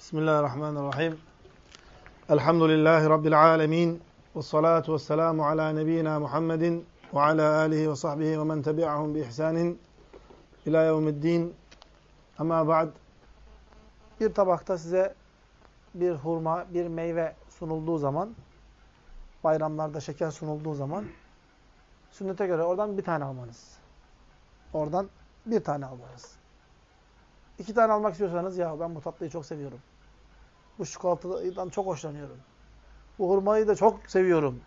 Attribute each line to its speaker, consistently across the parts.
Speaker 1: Bismillahirrahmanirrahim. Elhamdülillahi Rabbil alemin. Ve salatu ve selamu ala nebiyyina Muhammedin ve ala alihi ve sahbihi ve men tebi'ahum bi ihsanin ila yevmiddin. Ama ba'd. Bir tabakta size bir hurma, bir meyve sunulduğu zaman, bayramlarda şeker sunulduğu zaman, sünnete göre oradan bir tane almanız. Oradan bir tane almanız. İki tane almak istiyorsanız ya ben bu tatlıyı çok seviyorum. Bu çikolatadan çok hoşlanıyorum. Bu hurmayı da çok seviyorum.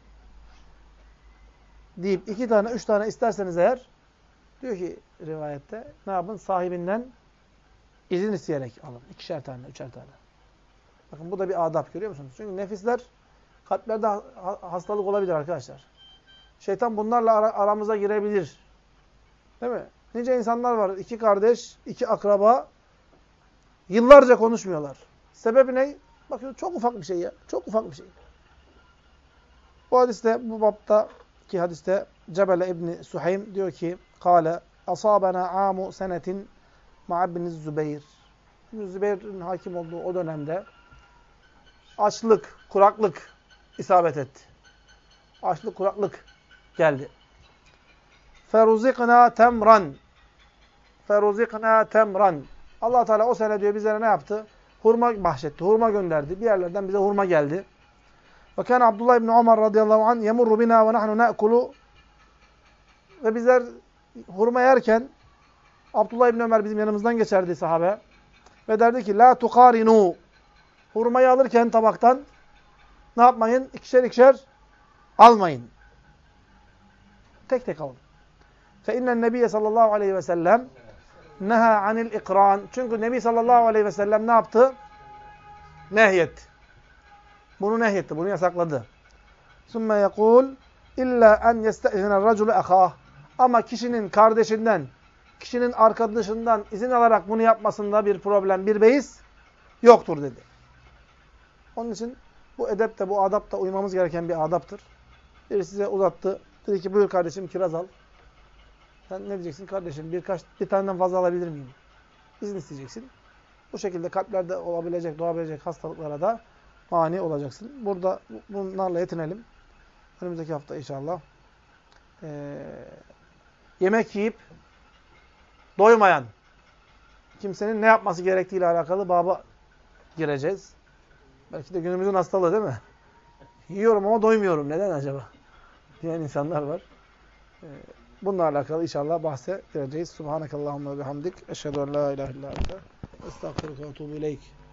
Speaker 1: Deyip iki tane, üç tane isterseniz eğer diyor ki rivayette ne yapın? Sahibinden izin isteyerek alın. İkişer tane, üçer tane. Bakın bu da bir adap görüyor musunuz? Çünkü nefisler kalplerde hastalık olabilir arkadaşlar. Şeytan bunlarla ara aramıza girebilir. Değil mi? Nice insanlar var. iki kardeş, iki akraba Yıllarca konuşmuyorlar. Sebebi ne? Bakın çok ufak bir şey ya. Çok ufak bir şey. Bu hadiste, bu bapta ki hadiste Cebele İbni Suhaym diyor ki Kale asabena amu senetin ma'abni Zübeyir. Zübeyir'in hakim olduğu o dönemde açlık, kuraklık isabet etti. Açlık, kuraklık geldi. Feruzikna temran. Feruzikna temran allah Teala o sene diyor bizlere ne yaptı? Hurma bahşetti, hurma gönderdi. Bir yerlerden bize hurma geldi. Ve Abdullah ibn Ömer radıyallahu anh yemurru bina ve nahnu ne'kulu ve bizler hurma yerken Abdullah ibn Ömer bizim yanımızdan geçerdi sahabe ve derdi ki la tukarinu hurmayı alırken tabaktan ne yapmayın? İkişer ikişer almayın. Tek tek alın. Fe innen nebiye sallallahu aleyhi ve sellem neha anil ikran. Çünkü Nebi sallallahu aleyhi ve sellem ne yaptı? Nehyetti. Bunu nehyetti, bunu yasakladı. Sümme yekul illa en yeste'zine raculu ehah. Ama kişinin kardeşinden, kişinin arkadaşından izin alarak bunu yapmasında bir problem, bir beis yoktur dedi. Onun için bu edep de, bu adap da uymamız gereken bir adaptır. Biri size uzattı. Dedi ki buyur kardeşim kiraz al. Sen ne diyeceksin? Kardeşim birkaç, bir taneden fazla alabilir miyim? İzin isteyeceksin. Bu şekilde kalplerde olabilecek, doğabilecek hastalıklara da mani olacaksın. Burada bunlarla yetinelim. Önümüzdeki hafta inşallah ee, yemek yiyip doymayan kimsenin ne yapması gerektiğiyle alakalı baba gireceğiz. Belki de günümüzün hastalığı değil mi? Yiyorum ama doymuyorum. Neden acaba? Diyen insanlar var. Ee, Bununla alakalı inşallah bahse gireceğiz. Subhanakallahumma ve bihamdik. Eşhedü en la ilahe illa ente. Estağfurullah ve etûbü ileyk.